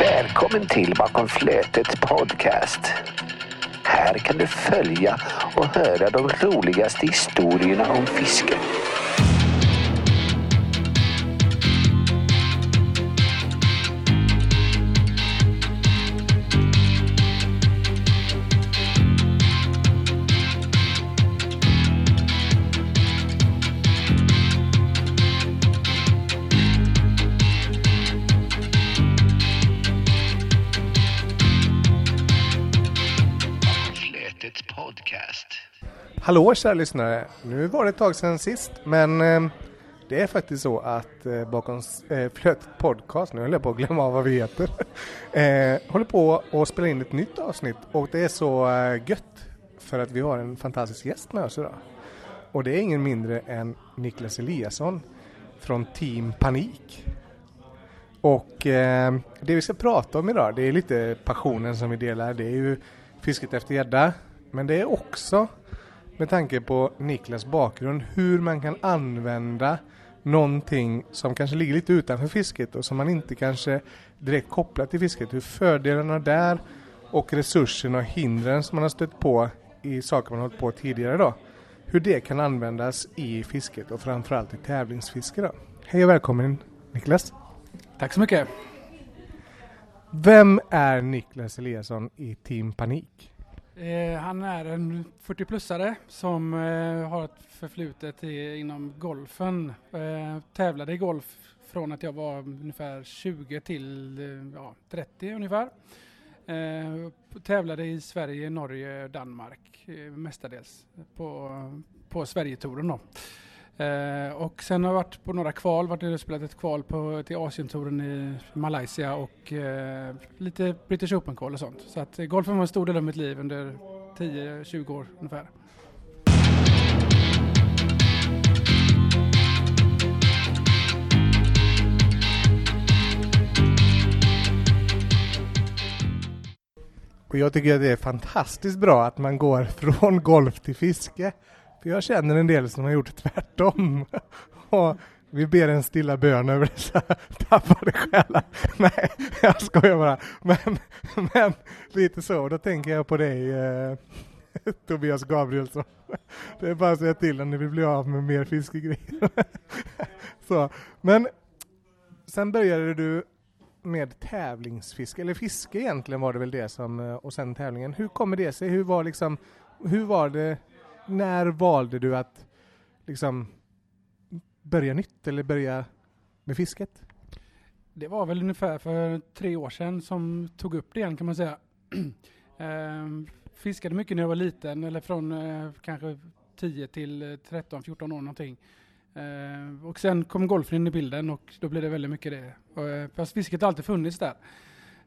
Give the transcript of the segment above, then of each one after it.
Välkommen till Bakom flötet podcast. Här kan du följa och höra de roligaste historierna om fiske. Hallå kära lyssnare! Nu var det ett tag sedan sist, men eh, det är faktiskt så att eh, bakom eh, Podcast, nu höll jag på att glömma vad vi heter, eh, håller på att spela in ett nytt avsnitt och det är så eh, gött för att vi har en fantastisk gäst med oss idag. Och det är ingen mindre än Niklas Eliasson från Team Panik. Och eh, det vi ska prata om idag, det är lite passionen som vi delar. Det är ju fisket efter gädda, men det är också med tanke på Niklas bakgrund hur man kan använda någonting som kanske ligger lite utanför fisket och som man inte kanske direkt kopplar till fisket. Hur fördelarna där och resurserna och hindren som man har stött på i saker man har hållit på tidigare då. Hur det kan användas i fisket och framförallt i tävlingsfiske då. Hej och välkommen Niklas! Tack så mycket. Vem är Niklas Eliasson i Team Panik? Eh, han är en 40-plussare som eh, har ett förflutet i, inom golfen. Eh, tävlade i golf från att jag var ungefär 20 till eh, ja, 30 ungefär. Eh, tävlade i Sverige, Norge, Danmark eh, mestadels på, på Sverigetouren då. Eh, och sen har jag varit på några kval, varit och spelat ett kval på, till Asientouren i Malaysia och eh, lite British Open-kval och sånt. Så att eh, golfen var en stor del av mitt liv under 10-20 år ungefär. Och jag tycker att det är fantastiskt bra att man går från golf till fiske. För jag känner en del som har gjort tvärtom. Och vi ber en stilla bön över dessa tappade själar. Nej, jag skojar bara. Men, men lite så, då tänker jag på dig eh, Tobias Gabrielsson. Det är bara att säga till när ni vill bli av med mer fiskegrejer. Så, men sen började du med tävlingsfiske, eller fiske egentligen var det väl det som, eh, och sen tävlingen. Hur kommer det sig? Hur var liksom, hur var det, när valde du att liksom börja nytt eller börja med fisket? Det var väl ungefär för tre år sedan som tog upp det igen kan man säga. Ehm, fiskade mycket när jag var liten eller från eh, kanske 10 till eh, 13, 14 år någonting. Ehm, och sen kom golfen in i bilden och då blev det väldigt mycket det. Eh, fast fisket har alltid funnits där.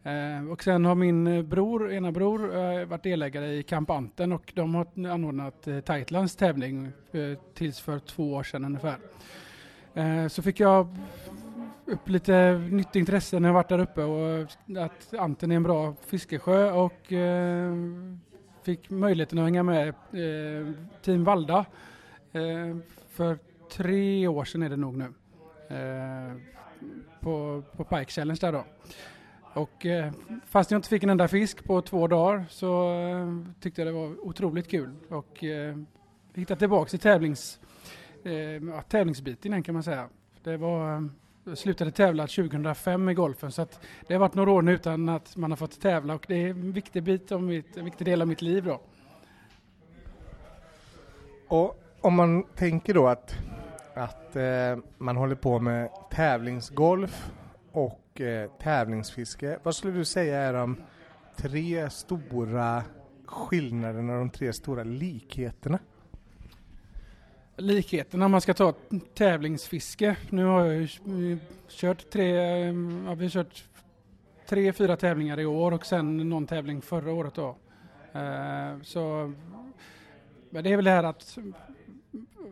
Eh, och sen har min eh, bror, ena bror, eh, varit delägare i Camp Anten och de har anordnat eh, Tightlands tävling eh, tills för två år sedan ungefär. Eh, så fick jag upp lite nytt intresse när jag varit där uppe och att Anten är en bra fiskesjö och eh, fick möjligheten att hänga med eh, Team Valda eh, för tre år sedan är det nog nu. Eh, på, på Pike Challenge där då. Och eh, fast jag inte fick en enda fisk på två dagar så eh, tyckte jag det var otroligt kul och eh, hittade tillbaka till tävlings, eh, tävlingsbiten kan man säga. Det var, jag slutade tävla 2005 i golfen så att det har varit några år nu utan att man har fått tävla och det är en viktig bit av mitt, en viktig del av mitt liv då. Och om man tänker då att, att eh, man håller på med tävlingsgolf och eh, tävlingsfiske. Vad skulle du säga är de tre stora skillnaderna, de tre stora likheterna? Likheterna om man ska ta tävlingsfiske. Nu har jag ju kört tre, mm, ja, vi har kört tre, fyra tävlingar i år och sen någon tävling förra året då. Eh, så men det är väl det här att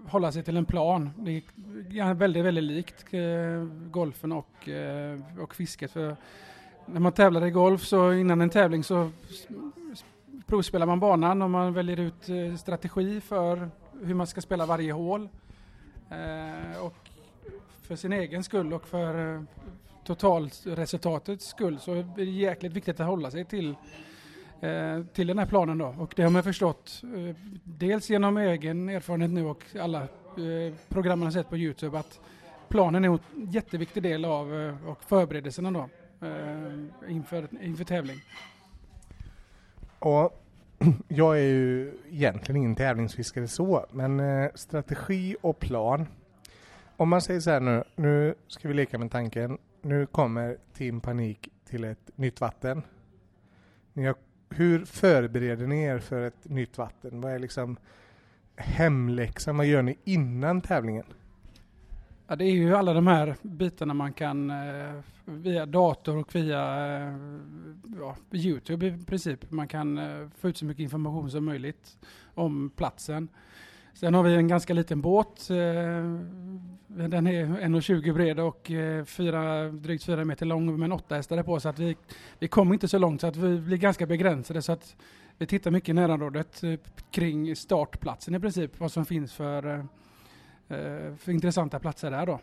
hålla sig till en plan. Det är väldigt, väldigt likt eh, golfen och, eh, och fisket. För när man tävlar i golf så innan en tävling så provspelar man banan och man väljer ut eh, strategi för hur man ska spela varje hål. Eh, och för sin egen skull och för eh, totalresultatets skull så är det jäkligt viktigt att hålla sig till Eh, till den här planen då. Och det har man förstått eh, dels genom egen erfarenhet nu och alla eh, program man har sett på Youtube att planen är en jätteviktig del av och förberedelserna då inför, inför tävling. Och jag är ju egentligen ingen tävlingsfiskare så, men strategi och plan. Om man säger så här nu, nu ska vi leka med tanken. Nu kommer Team Panik till ett nytt vatten. Ni har, hur förbereder ni er för ett nytt vatten? Vad är liksom hemläxan? Vad gör ni innan tävlingen? Ja, det är ju alla de här bitarna man kan eh, via dator och via eh, ja, Youtube i princip. Man kan eh, få ut så mycket information som möjligt om platsen. Sen har vi en ganska liten båt. Eh, den är 1,20 bred och eh, fyra, drygt 4 meter lång med en 8 hästare på så att vi, vi kommer inte så långt så att vi blir ganska begränsade så att vi tittar mycket i närområdet eh, kring startplatsen i princip, vad som finns för för intressanta platser där då.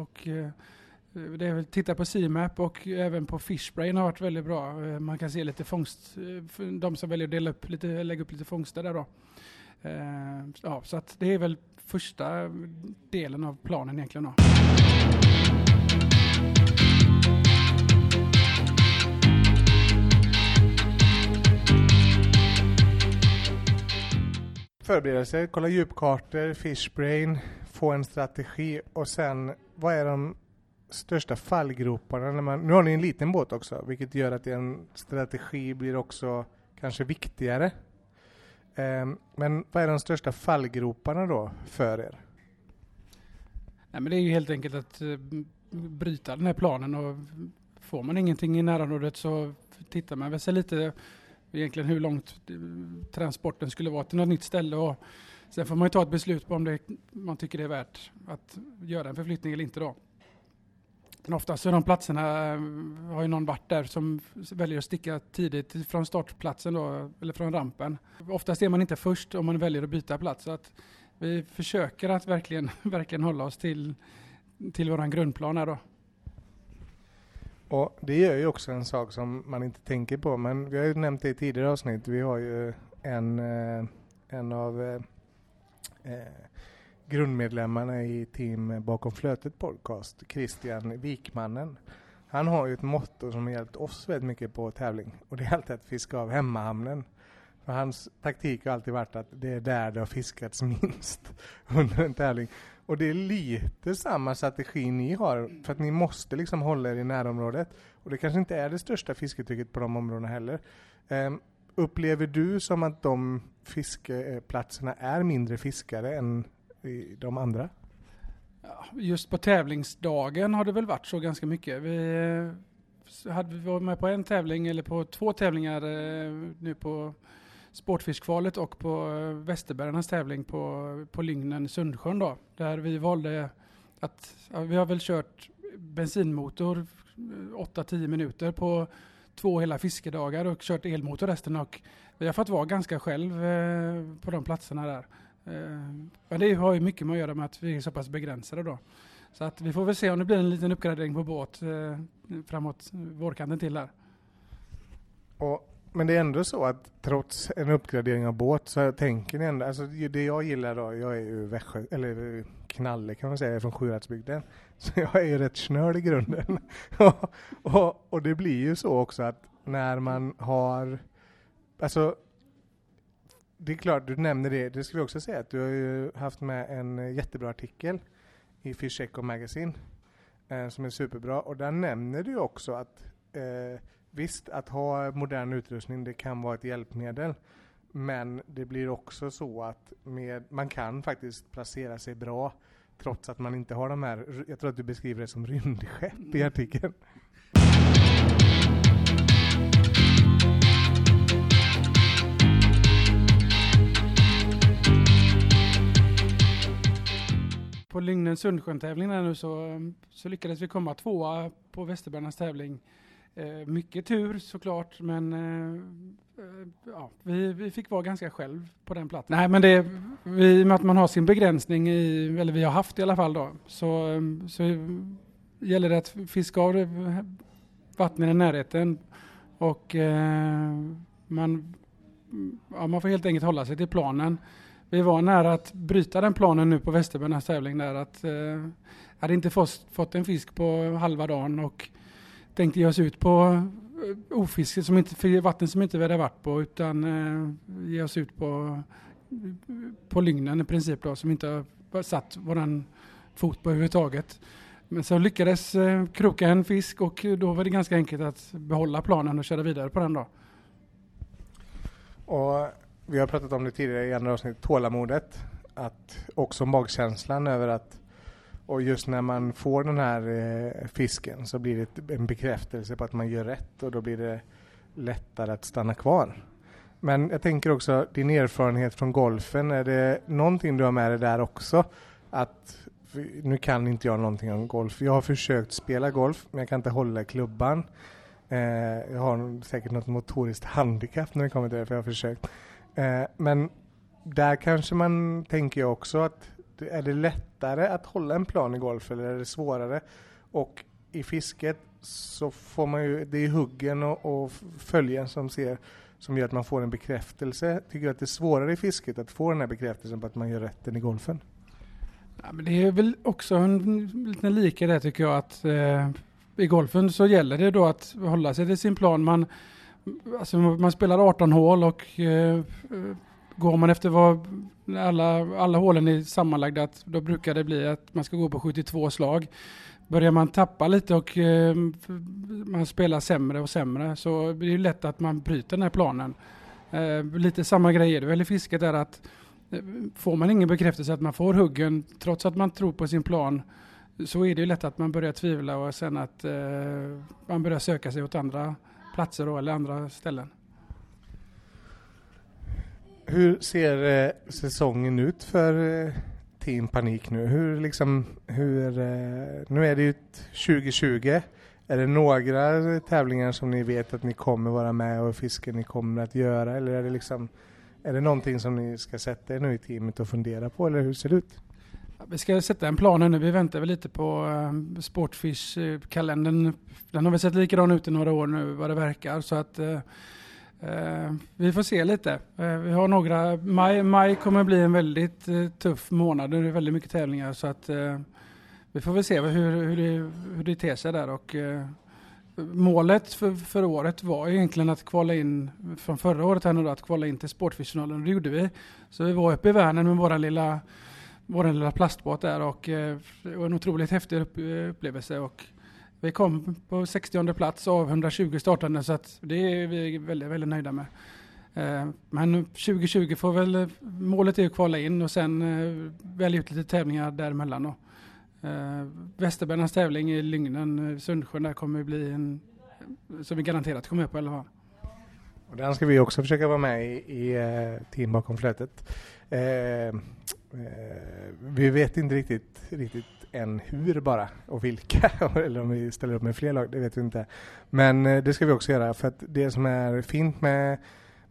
Och det är väl titta på CMAP och även på Fishbrain har varit väldigt bra. Man kan se lite fångst, de som väljer att dela upp lite, lägga upp lite fångster där då. Eh, ja, så att det är väl första delen av planen egentligen då. Förberedelser, kolla djupkartor, fishbrain, få en strategi och sen vad är de största fallgroparna? När man, nu har ni en liten båt också, vilket gör att en strategi blir också kanske viktigare. Ehm, men vad är de största fallgroparna då för er? Nej, men det är ju helt enkelt att eh, bryta den här planen och får man ingenting i närområdet så tittar man väl sig lite egentligen hur långt eh, transporten skulle vara till något nytt ställe. Och sen får man ju ta ett beslut på om det, man tycker det är värt att göra en förflyttning eller inte. Då. Men oftast är de platserna, eh, har ju någon varit där som väljer att sticka tidigt från startplatsen då, eller från rampen. Oftast är man inte först om man väljer att byta plats. Så att vi försöker att verkligen, verkligen hålla oss till, till vår grundplan här då. Och det gör ju också en sak som man inte tänker på, men vi har ju nämnt det i tidigare avsnitt. Vi har ju en, eh, en av eh, eh grundmedlemmarna i team Bakom Flötet podcast, Christian Wikmannen. Han har ju ett motto som har hjälpt oss väldigt mycket på tävling och det är alltid att fiska av hemmahamnen. För hans taktik har alltid varit att det är där det har fiskats minst under en tävling. Och det är lite samma strategi ni har, för att ni måste liksom hålla er i närområdet. Och det kanske inte är det största fisketrycket på de områdena heller. Um, upplever du som att de fiskeplatserna är mindre fiskade än de andra? Just på tävlingsdagen har det väl varit så ganska mycket. Vi, eh, hade vi varit med på en tävling, eller på två tävlingar eh, nu på Sportfiskvalet och på Västerbärarnas Västerbergarnas tävling på, på Lygnen Sundsjön då. Där vi valde att, ja, vi har väl kört bensinmotor 8-10 minuter på två hela fiskedagar och kört elmotor resten och vi har fått vara ganska själv eh, på de platserna där. Eh, men det har ju mycket med att göra med att vi är så pass begränsade då. Så att vi får väl se om det blir en liten uppgradering på båt eh, framåt vårkanten till där. Och men det är ändå så att trots en uppgradering av båt så tänker ni ändå, alltså det jag gillar då, jag är ju Växjö, eller eh, knalle kan man säga, jag är från Sjuhäradsbygden. Så jag är ju rätt snörd i grunden. och, och det blir ju så också att när man har, alltså det är klart, du nämner det, det ska vi också säga att du har ju haft med en jättebra artikel i Fish Eco Magazine eh, som är superbra och där nämner du också att eh, Visst, att ha modern utrustning det kan vara ett hjälpmedel. Men det blir också så att med, man kan faktiskt placera sig bra trots att man inte har de här, jag tror att du beskriver det som rymdskepp i mm. På Lygnen Sundsjön-tävlingen nu så, eh, så lyckades vi komma tvåa på Västerbergarnas tävling Eh, mycket tur såklart, men eh, eh, ja, vi, vi fick vara ganska själv på den platsen. Nej, men det, vi, i och med att man har sin begränsning, i, eller vi har haft i alla fall då, så, eh, så gäller det att fiska av vattnet i närheten och eh, man, ja, man får helt enkelt hålla sig till planen. Vi var nära att bryta den planen nu på Västerbönas tävling där att eh, hade inte fått, fått en fisk på halva dagen och tänkte ge oss ut på eh, ofiske som inte, vatten som inte vi hade varit på utan eh, ge oss ut på, på Lygnen i princip då som inte har satt våran fot på överhuvudtaget. Men så lyckades eh, kroka en fisk och då var det ganska enkelt att behålla planen och köra vidare på den då. Och vi har pratat om det tidigare i andra avsnitt, tålamodet. Att också magkänslan över att och just när man får den här eh, fisken så blir det en bekräftelse på att man gör rätt och då blir det lättare att stanna kvar. Men jag tänker också din erfarenhet från golfen, är det någonting du har med dig där också? Att nu kan inte jag någonting om golf. Jag har försökt spela golf men jag kan inte hålla klubban. Eh, jag har säkert något motoriskt handikapp när det kommer till det för jag har försökt. Eh, men där kanske man tänker jag också att är det lättare att hålla en plan i golf eller är det svårare? Och i fisket så får man ju, det är huggen och, och följen som ser som gör att man får en bekräftelse. Tycker du att det är svårare i fisket att få den här bekräftelsen på att man gör rätten i golfen? Ja, men det är väl också en liten likhet där tycker jag att eh, i golfen så gäller det då att hålla sig till sin plan. Man, alltså man spelar 18 hål och eh, går man efter vad alla, alla hålen är sammanlagda, då brukar det bli att man ska gå på 72 slag. Börjar man tappa lite och eh, man spelar sämre och sämre så blir det lätt att man bryter den här planen. Eh, lite samma grej är det väl i fisket där att eh, får man ingen bekräftelse att man får huggen trots att man tror på sin plan så är det ju lätt att man börjar tvivla och sen att eh, man börjar söka sig åt andra platser då, eller andra ställen. Hur ser eh, säsongen ut för eh, Team Panik nu? Hur liksom, hur, eh, nu är det ju 2020. Är det några eh, tävlingar som ni vet att ni kommer vara med och fiska ni kommer att göra eller är det liksom, är det någonting som ni ska sätta er nu i teamet och fundera på eller hur ser det ut? Vi ska sätta en plan nu. Vi väntar väl lite på eh, Sportfish-kalendern. Eh, Den har väl sett likadan ut i några år nu vad det verkar. Så att eh, eh vi får se lite. Vi har några, maj, maj kommer bli en väldigt tuff månad. Det är väldigt mycket tävlingar så att vi får väl se hur, hur, det, hur det ter sig där. Och, målet för, för året var egentligen att kvala in, från förra året här nu då, att kvala in till Sportfish-finalen. det gjorde vi. Så vi var uppe i Vänern med våra lilla, vår lilla plastbåt där och eh, och en otroligt häftig eh, upplevelse. Och, vi kom på 60 plats av 120 startande så att det är vi väldigt, väldigt nöjda med. Eh, men 2020 får väl, målet är att kvala in och sen välja ut lite tävlingar däremellan. Då. Eh, tävling i Lygnen, Sundsjön, där kommer bli en som vi garanterat kommer upp på i alla fall. Och den ska vi också försöka vara med i, i team bakom flötet. Eh, Eh, vi vet inte riktigt, riktigt än hur bara och vilka, eller om vi ställer upp med fler lag, det vet vi inte. Men eh, det ska vi också göra för att det som är fint med,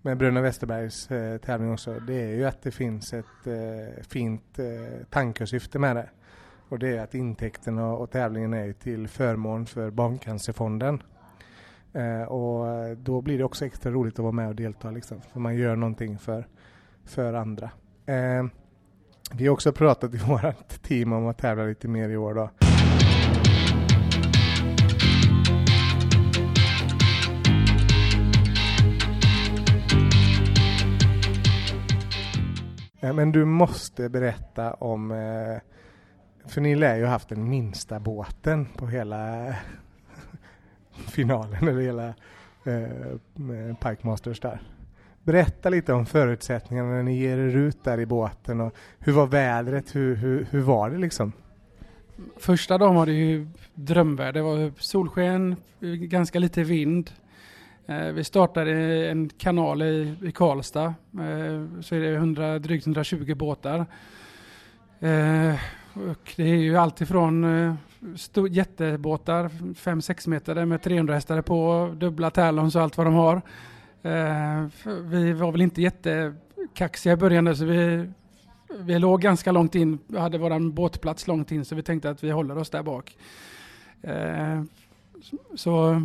med Bruna Westerbergs eh, tävling också, det är ju att det finns ett eh, fint eh, tanke och syfte med det. Och det är att intäkterna och, och tävlingen är till förmån för Barncancerfonden. Eh, och eh, då blir det också extra roligt att vara med och delta liksom, för man gör någonting för, för andra. Vi har också pratat i vårt team om att tävla lite mer i år då. Eh, men du måste berätta om, eh, för ni lär ju haft den minsta båten på hela finalen, eller hela eh, eh Pike Masters där. Berätta lite om förutsättningarna när ni ger er ut där i båten och hur var vädret? Hur, hur, hur var det liksom? Första dagen var det ju drömväder. Det var solsken, ganska lite vind. Eh, vi startade en kanal i, i Karlstad. Eh, så är det 100, drygt 120 båtar. Eh, och det är ju alltifrån eh, jättebåtar, 5-6 meter med 300 hästar på, dubbla Talons och allt vad de har. Eh, vi var väl inte jättekaxiga i början så vi, vi låg ganska långt in, vi hade vår båtplats långt in så vi tänkte att vi håller oss där bak. Eh, så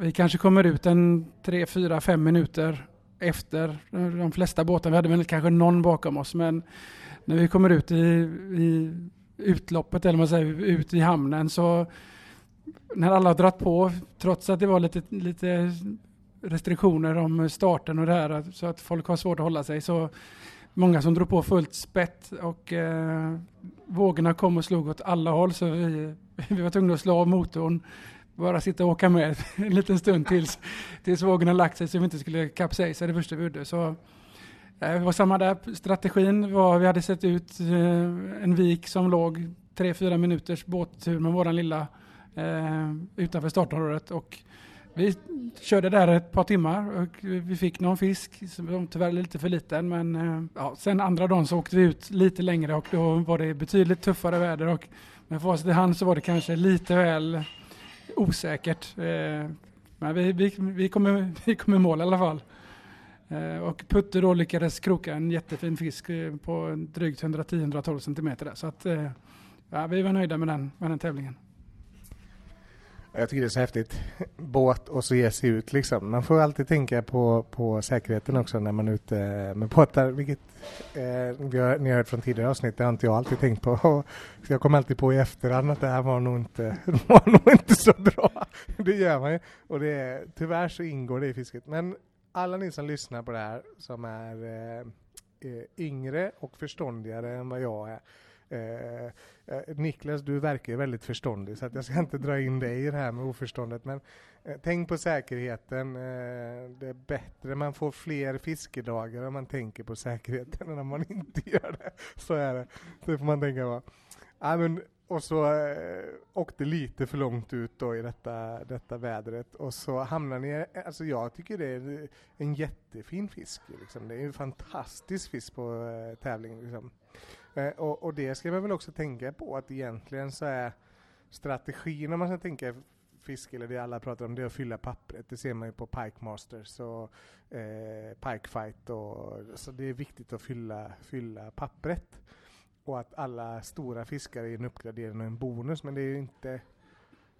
vi kanske kommer ut en 3, 4, 5 minuter efter de flesta båtarna. Vi hade väl kanske någon bakom oss men när vi kommer ut i, i utloppet, eller man säger ut i hamnen, så när alla har dratt på, trots att det var lite, lite restriktioner om starten och det här, så att folk har svårt att hålla sig, så många som drog på fullt spett och eh, vågorna kom och slog åt alla håll, så vi, vi var tvungna att slå av motorn, bara sitta och åka med en liten stund tills, tills vågorna lagt sig så vi inte skulle kapsejsa det första vi gjorde. Så eh, det var samma där. Strategin var, vi hade sett ut eh, en vik som låg 3-4 minuters båttur med våran lilla eh, utanför startområdet och vi körde där ett par timmar och vi fick någon fisk som tyvärr lite för liten men eh, ja, sen andra dagen så åkte vi ut lite längre och då var det betydligt tuffare väder och med facit i hand så var det kanske lite väl osäkert. Eh, men vi, vi, vi, kom, vi kom i mål i alla fall. Eh, och Putte då lyckades kroka en jättefin fisk på drygt 110-112 cm. Så att, ja, vi var nöjda med den, med den tävlingen. Jag tycker det är så häftigt. Båt och så ge sig ut liksom. Man får alltid tänka på, på säkerheten också när man är ute med båtar. Vilket eh, vi har, ni har hört från tidigare avsnitt, det har inte jag alltid tänkt på. Så jag kommer alltid på i efterhand att det här var nog inte, var nog inte så bra. Det gör man ju. Och det är, tyvärr så ingår det i fisket. Men alla ni som lyssnar på det här som är eh, eh, yngre och förståndigare än vad jag är. Eh, eh, Niklas, du verkar ju väldigt förståndig så att jag ska inte dra in dig i det här med oförståndet. Men eh, tänk på säkerheten. Eh, det är bättre, man får fler fiskedagar om man tänker på säkerheten än om man inte gör det. Så är det. Det får man tänka på. Ja, men och så eh, åkte lite för långt ut då i detta, detta vädret och så hamnar ni, alltså jag tycker det är en jättefin fisk. Liksom. Det är en fantastisk fisk på eh, tävling. Liksom. Eh, och, och, det ska man väl också tänka på att egentligen så är strategin om man ska tänka fiske, eller det alla pratar om, det är att fylla pappret. Det ser man ju på Pike Masters och eh, Pike Fight och så det är viktigt att fylla, fylla pappret och att alla stora fiskar är en uppgradering och en bonus. Men det är ju inte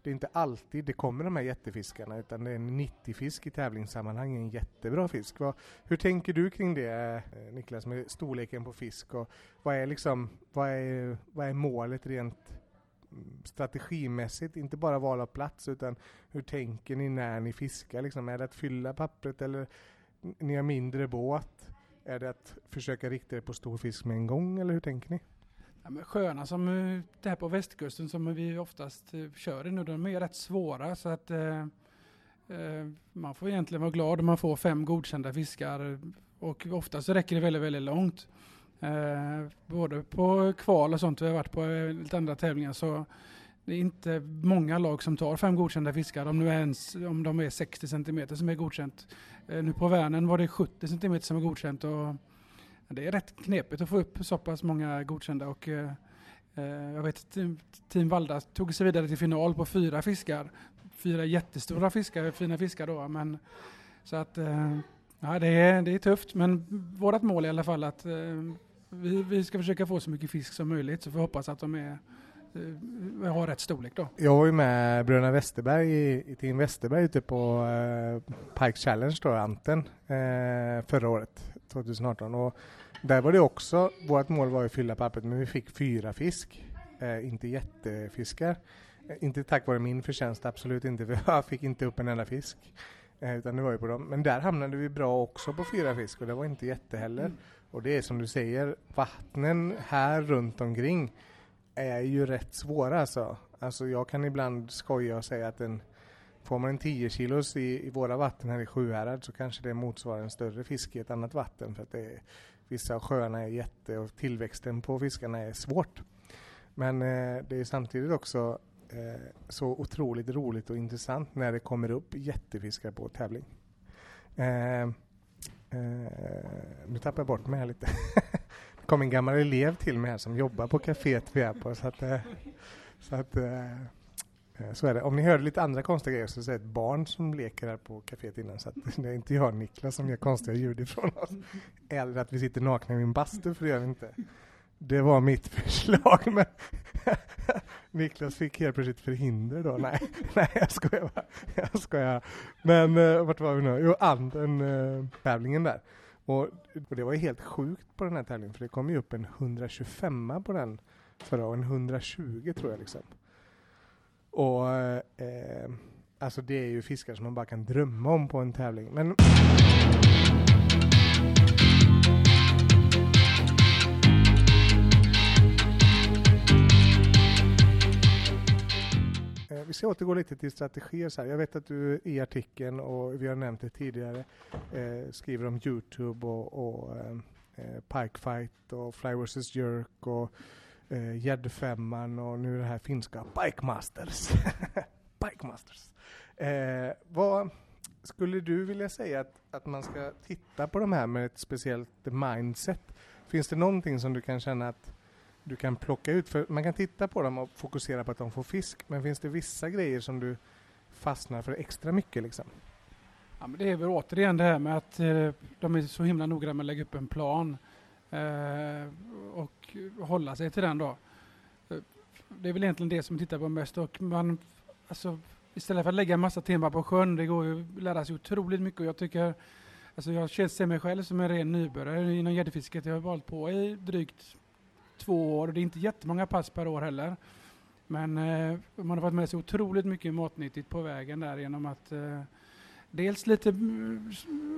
det är inte alltid det kommer de här jättefiskarna utan det är en 90-fisk i tävlingssammanhang en jättebra fisk. Vad, hur tänker du kring det eh, Niklas med storleken på fisk och vad är liksom vad är, vad är målet rent mm, strategimässigt, inte bara val av plats utan hur tänker ni när ni fiskar? Liksom, är det att fylla pappret eller ni har mindre båt? Är det att försöka rikta det på stor fisk med en gång eller hur tänker ni? Ja, men sjöarna som eh, det här på västkusten som vi oftast eh, kör i nu, de är rätt svåra så att eh, eh, man får egentligen vara glad om man får fem godkända fiskar och oftast räcker det väldigt, väldigt långt. Eh, både på kval och sånt, vi har varit på lite andra tävlingar så det är inte många lag som tar fem godkända fiskar om, nu ens, om de är 60 cm som är godkänt. Eh, nu på Vänern var det 70 cm som är godkänt och det är rätt knepigt att få upp så pass många godkända och eh, eh jag vet att Team Valda tog sig vidare till final på fyra fiskar. Fyra jättestora fiskar, fina fiskar då, men så att eh, ja, det, är, det är tufft, men vårt mål är i alla fall att eh, vi, vi ska försöka få så mycket fisk som möjligt, så vi hoppas att de är jag har rätt storlek då. Jag var ju med bröderna Westerberg i, i Team Westerberg ute på eh, Pike Challenge då, Anten, eh, förra året, 2018. Och där var det också, vårt mål var att fylla pappret, men vi fick fyra fisk, eh, inte jättefiskar. Eh, inte tack vare min förtjänst, absolut inte, för jag fick inte upp en enda fisk. Eh, utan det var ju på dem. Men där hamnade vi bra också på fyra fisk och det var inte jätte heller. Mm. Och det är som du säger, vattnen här runt omkring är ju rätt svåra alltså. Alltså jag kan ibland skoja och säga att en Får man en 10 kilos i, i våra vatten här i Sjuhärad så kanske det motsvarar en större fisk i ett annat vatten för att det är, vissa av sjöarna är jätte och tillväxten på fiskarna är svårt. Men eh, det är samtidigt också eh, så otroligt roligt och intressant när det kommer upp jättefiskar på tävling. Eh, eh nu tappar jag bort mig här lite. Det kom en gammal elev till mig här som jobbar på kaféet vi är på så att, eh, så att eh, Eh, så är det. Om ni hörde lite andra konstiga grejer så är det ett barn som leker här på kaféet innan så att det är inte jag och Niklas som gör konstiga ljud ifrån oss. Eller att vi sitter nakna i min bastu för det gör vi inte. Det var mitt förslag men Niklas fick helt plötsligt förhinder då. Nej, nej jag skojar bara. Jag skojar. Men uh, vart var vi nu? Jo, anden uh, tävlingen där. Och, och, det var ju helt sjukt på den här tävlingen för det kom ju upp en 125 på den förra och en 120 tror jag liksom. Och eh, eh, alltså det är ju fiskar som man bara kan drömma om på en tävling. Men eh, vi ska återgå lite till strategier. Så här. Jag vet att du i artikeln, och vi har nämnt det tidigare, eh, skriver om Youtube och, och eh, Pikefight Pike Fight och Fly vs Jerk och eh, Gäddfemman och nu det här finska Bike Masters. Bike Masters. Eh, vad skulle du vilja säga att, att man ska titta på de här med ett speciellt mindset? Finns det någonting som du kan känna att du kan plocka ut. För man kan titta på dem och fokusera på att de får fisk. Men finns det vissa grejer som du fastnar för extra mycket liksom? Ja, men det är väl återigen det här med att eh, de är så himla noggranna med att lägga upp en plan eh, och hålla sig till den då. Eh, det är väl egentligen det som man tittar på mest och man, alltså, istället för att lägga en massa timmar på sjön, det går ju att lära sig otroligt mycket och jag tycker Alltså jag ser mig själv som en ren nybörjare inom gäddfisket. Jag har varit på i drygt två år och det är inte jättemånga pass per år heller. Men eh, man har fått med sig otroligt mycket matnyttigt på vägen där genom att eh, dels lite mm,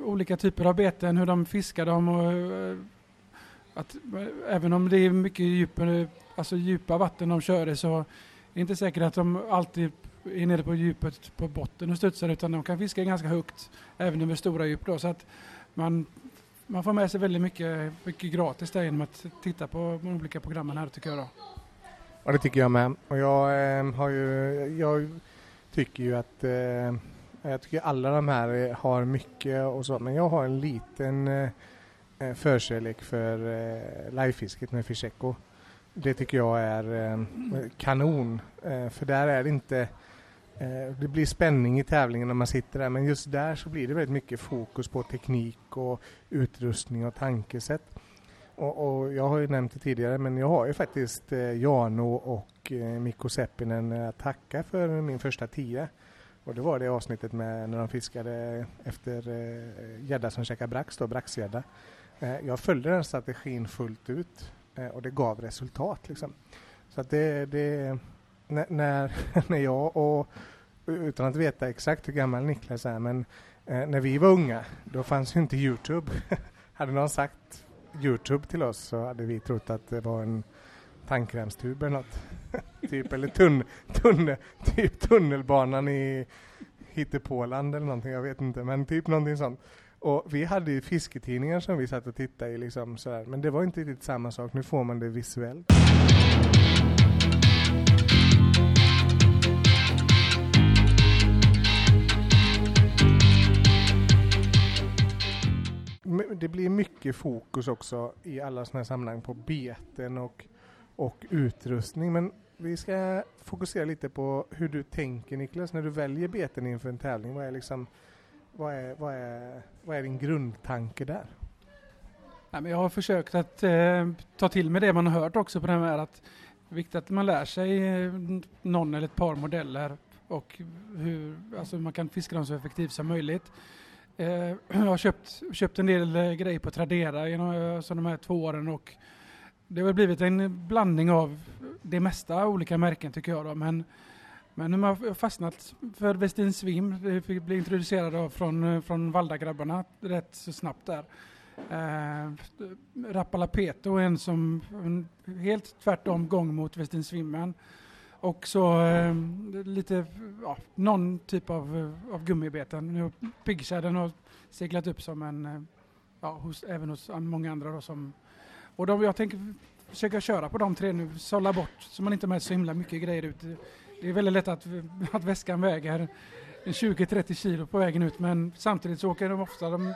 olika typer av beten, hur de fiskar dem och eh, att även om det är mycket djupare alltså djupa vatten de kör i så är det inte säkert att de alltid är nere på djupet på botten och studsar utan de kan fiska ganska högt även över stora djup. Då, så att man man får med sig väldigt mycket, mycket gratis där genom att titta på de olika programmen här tycker jag. Då. Ja det tycker jag med. Och jag eh, har ju, jag tycker ju att eh, jag tycker alla de här har mycket och så men jag har en liten eh Eh, förkärlek för eh, livefisket med Fischeco. Det tycker jag är eh, kanon eh, för där är det inte eh, det blir spänning i tävlingen när man sitter där men just där så blir det väldigt mycket fokus på teknik och utrustning och tankesätt. Och, och jag har ju nämnt det tidigare men jag har ju faktiskt eh, Jano och eh, Mikko Seppinen eh, att tacka för min första tia. Och det var det avsnittet med när de fiskade efter gädda som käkar brax då, braxgädda. Eh, jag följde den strategin fullt ut eh, och det gav resultat liksom. Så att det, det när, när jag och utan att veta exakt hur gammal Niklas är, men eh, när vi var unga, då fanns ju inte Youtube. hade någon sagt Youtube till oss så hade vi trott att det var en tandkrämstub eller något. typ, eller tunn, tunn, typ tunnelbanan i Hittepåland eller någonting, jag vet inte, men typ någonting sånt. Och vi hade ju fisketidningar som vi satt och tittade i liksom sådär, men det var inte riktigt samma sak, nu får man det visuellt. det blir mycket fokus också i alla sådana här sammanhang på beten och, och utrustning. Men vi ska fokusera lite på hur du tänker Niklas när du väljer beten inför en tävling. Vad är, liksom, vad är, vad är, vad är din grundtanke där? jag har försökt att eh, ta till mig det man har hört också på det här att det är viktigt att man lär sig eh, någon eller ett par modeller och hur alltså man kan fiska dem så effektivt som möjligt. Eh, jag har köpt, köpt en del eh, grejer på Tradera genom alltså de här två åren och det har blivit en blandning av det mesta olika märken tycker jag. Då. Men, men nu har jag fastnat för Westin Swim. Vi fick bli introducerade av från, eh, från Valdagrabbarna rätt så snabbt där. Eh, Rappalapeto är en som en helt tvärtom gång mot Westin Swimmen. Och så eh, lite, ja, någon typ av, eh, av gummibeten. Piggtjädern har seglat upp som en, eh, ja, hos, även hos många andra då som, och de, jag tänker försöka köra på de tre nu, sålla bort så man inte har med så himla mycket grejer ut. Det är väldigt lätt att, att väskan väger 20-30 kilo på vägen ut men samtidigt så åker de ofta de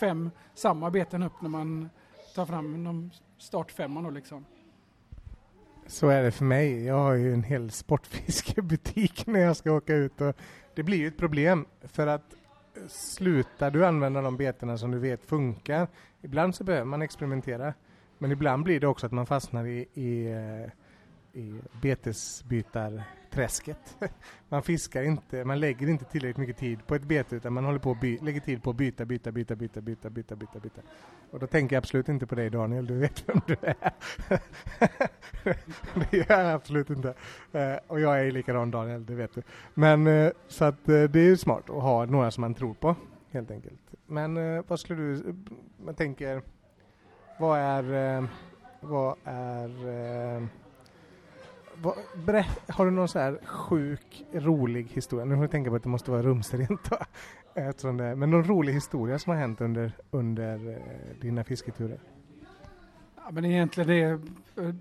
fem samma beten upp när man tar fram de startfemman då liksom. Så är det för mig. Jag har ju en hel sportfiskebutik när jag ska åka ut och det blir ju ett problem för att slutar du använda de betena som du vet funkar. Ibland så behöver man experimentera. Men ibland blir det också att man fastnar i, i, eh, i betesbytarträsket. Man fiskar inte, man lägger inte tillräckligt mycket tid på ett bete utan man håller på att by, lägger tid på att byta, byta, byta, byta, byta, byta, byta, byta. Och då tänker jag absolut inte på dig Daniel, du vet vem du är. det gör jag absolut inte. Eh, och jag är likadan Daniel, det vet du. Men eh, så att eh, det är ju smart att ha några som man tror på helt enkelt. Men vad skulle du, man tänker vad är, vad är, vad, berätt, har du någon så här sjuk, rolig historia? Nu får jag tänka på att det måste vara rumsrent det, men någon rolig historia som har hänt under, under eh, dina fisketurer? Ja, men egentligen det, eh,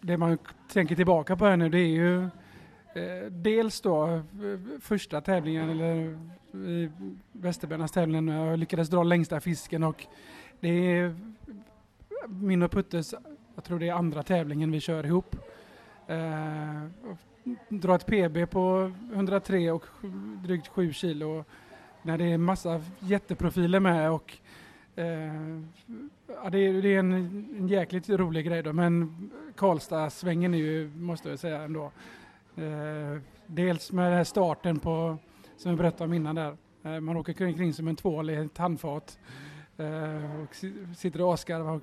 det man tänker tillbaka på här nu det är ju eh, dels då eh, första tävlingen eller eh, i Västerbärnas tävling när jag lyckades dra längsta fisken och det är min och Puttes, jag tror det är andra tävlingen vi kör ihop. Eh, dra ett PB på 103 och drygt 7 kilo när det är massa jätteprofiler med och eh, ja, det, är, det är en, en jäkligt rolig grej då men Karlstad-svängen är ju, måste jag säga ändå. Eh, dels med den här starten på, som jag berättade om innan där, eh, man åker kring, kring som en tvål i ett handfat. Eh, och sitter och asgarvar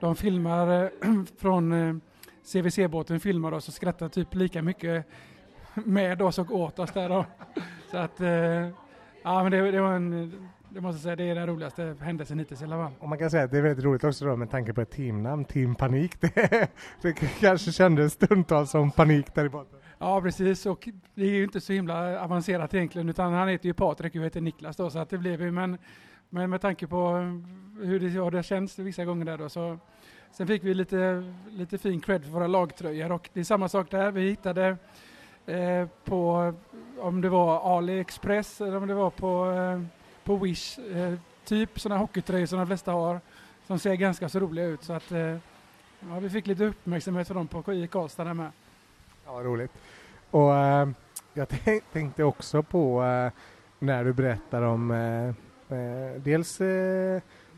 de filmar eh, från eh, CVC-båten filmar oss och skrattar typ lika mycket med oss och åt oss där då. Så att, eh, ja men det, det var en, det måste jag säga, det är den roligaste händelsen hittills i alla fall. Och man kan säga att det är väldigt roligt också då med tanke på ett teamnamn, Team Panik. Det, det kanske kändes stundtals som panik där i båten. Ja precis och det är ju inte så himla avancerat egentligen utan han heter ju Patrik och jag heter Niklas då så att det blev ju men men med tanke på hur det, hur det känns vissa gånger där då så Sen fick vi lite, lite fin cred för våra lagtröjor och det är samma sak där. Vi hittade eh, på, om det var AliExpress eller om det var på, eh, på Wish, eh, typ sådana hockeytröjor som de flesta har, som ser ganska så roliga ut. Så att, eh, ja, vi fick lite uppmärksamhet för dem på, i Karlstad där med. Ja, roligt. Och äh, jag tänkte också på äh, när du berättar om äh, dels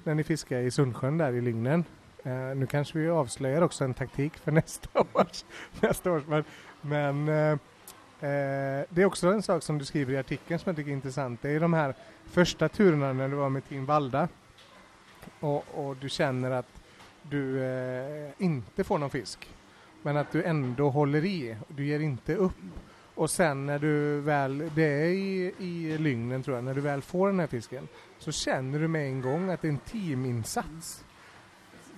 när ni fiskar i Sundsjön där i Lygnen Eh, nu kanske vi avslöjar också en taktik för nästa års, nästa års men, men eh, eh, det är också en sak som du skriver i artikeln som jag tycker är intressant. Det är de här första turerna när du var med Team Valda och, och du känner att du eh, inte får någon fisk men att du ändå håller i, du ger inte upp. Och sen när du väl, det är i, i Lygnen tror jag, när du väl får den här fisken så känner du med en gång att det är en teaminsats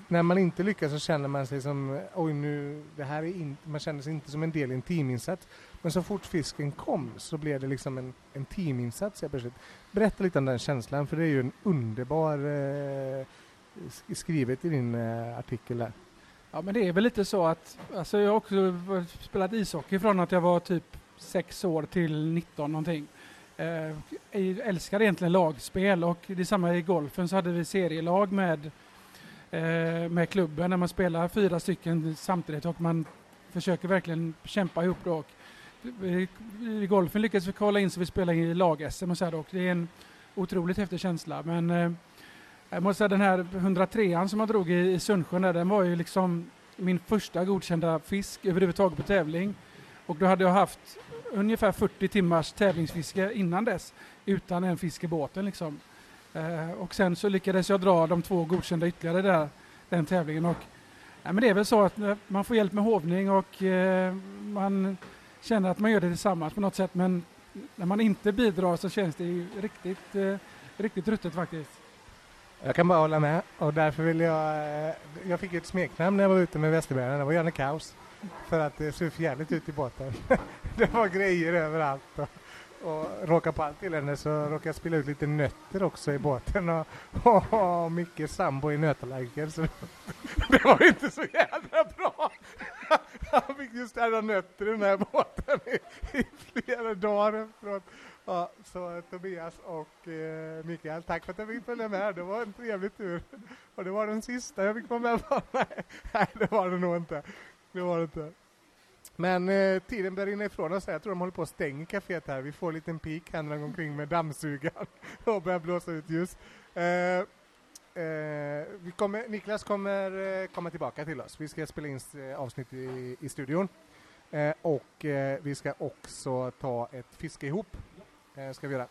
när man inte lyckas så känner man sig som, oj nu, det här är inte, man känner sig inte som en del i en teaminsats. Men så fort fisken kom så blev det liksom en, en teaminsats plötsligt. Berätta lite om den känslan, för det är ju en underbar eh, skrivet i din eh, artikel där. Ja men det är väl lite så att, alltså jag har också spelat ishockey från att jag var typ sex år till 19 någonting. Eh, jag älskar egentligen lagspel och det är samma i golfen så hade vi serielag med Eh, med klubben när man spelar fyra stycken samtidigt och man försöker verkligen kämpa ihop då. Och I golfen lyckades vi kolla in så vi spelar i lag-SM och så här och det är en otroligt häftig känsla. Men eh, jag måste säga den här 103an som jag drog i, i Sundsjön där, den var ju liksom min första godkända fisk överhuvudtaget på tävling. Och då hade jag haft ungefär 40 timmars tävlingsfiske innan dess utan en fisk i båten liksom. Eh, och sen så lyckades jag dra de två godkända ytterligare där, den tävlingen. Och, ja, men det är väl så att eh, man får hjälp med hovning och eh, man känner att man gör det tillsammans på något sätt. Men när man inte bidrar så känns det ju riktigt, eh, riktigt ruttet faktiskt. Jag kan bara hålla med och därför vill jag, eh, jag fick ett smeknamn när jag var ute med Västerbergarna, det var Janne Kaos. För att det såg jävligt ut i båten. det var grejer överallt. Och råkade råkar på allt elände så råkar jag spilla ut lite nötter också i båten och, och, och mycket sambo i nötallergiker så det var inte så jävla bra. Han fick ju städa nötter i den här båten i, i flera dagar efteråt. Ja, så Tobias och eh, Mikael, tack för att jag fick följa med. Det var en trevlig tur. Och det var den sista jag fick vara med på. Nej, det var det nog inte. Det var det inte. Men eh, tiden börjar rinna ifrån oss. Jag tror de håller på att stänga kaféet här. Vi får en liten pik här när de går omkring med dammsugaren och börjar blåsa ut ljus. Eh, eh, vi kommer, Niklas kommer eh, komma tillbaka till oss. Vi ska spela in eh, avsnitt i, i studion. Eh, och eh, vi ska också ta ett fiske ihop. Eh, ska vi göra.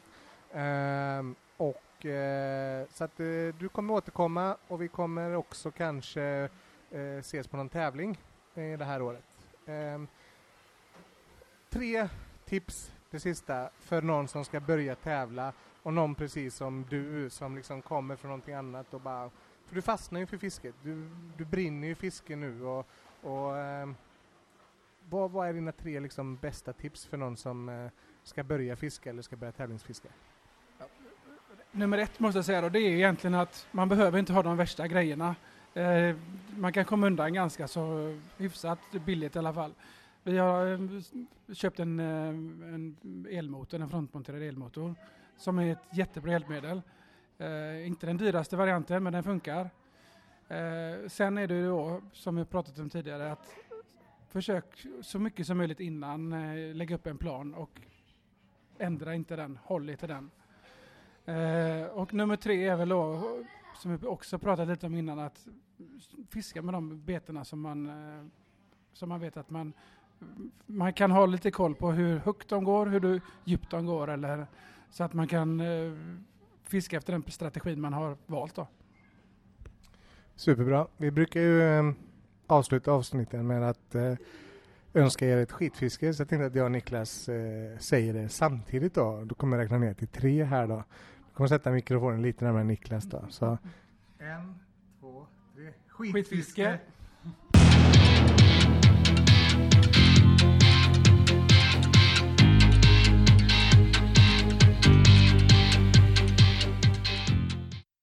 Ehm, och eh, så att eh, du kommer återkomma och vi kommer också kanske eh, ses på någon tävling det här året. Um, tre tips, det sista, för någon som ska börja tävla och någon precis som du som liksom kommer från någonting annat och bara för du fastnar ju för fisket. Du, du brinner ju fiske nu och, och um, vad, vad är dina tre liksom bästa tips för någon som uh, ska börja fiska eller ska börja tävlingsfiska? Nummer ett måste jag säga då, det är egentligen att man behöver inte ha de värsta grejerna. Eh, man kan komma undan ganska så hyfsat billigt i alla fall. Vi har eh, köpt en, eh, en elmotor, en frontmonterad elmotor, som är ett jättebra hjälpmedel. Eh, inte den dyraste varianten, men den funkar. Eh, sen är det då, som vi pratat om tidigare, att försök så mycket som möjligt innan eh, lägga upp en plan och ändra inte den, håll er till den. Eh, och nummer tre är väl då, som vi också pratat lite om innan, att fiska med de betena som man, eh, som man vet att man man kan ha lite koll på hur högt de går, hur djupt de går eller så att man kan eh, fiska efter den strategin man har valt då. Superbra. Vi brukar ju eh, avsluta avsnitten med att eh, önska er ett skitfiske så jag tänkte att jag och Niklas eh, säger det samtidigt då. Då kommer jag räkna ner till tre här då. Jag kommer sätta mikrofonen lite närmare Niklas då. Så en. Skitfiske. Skitfiske.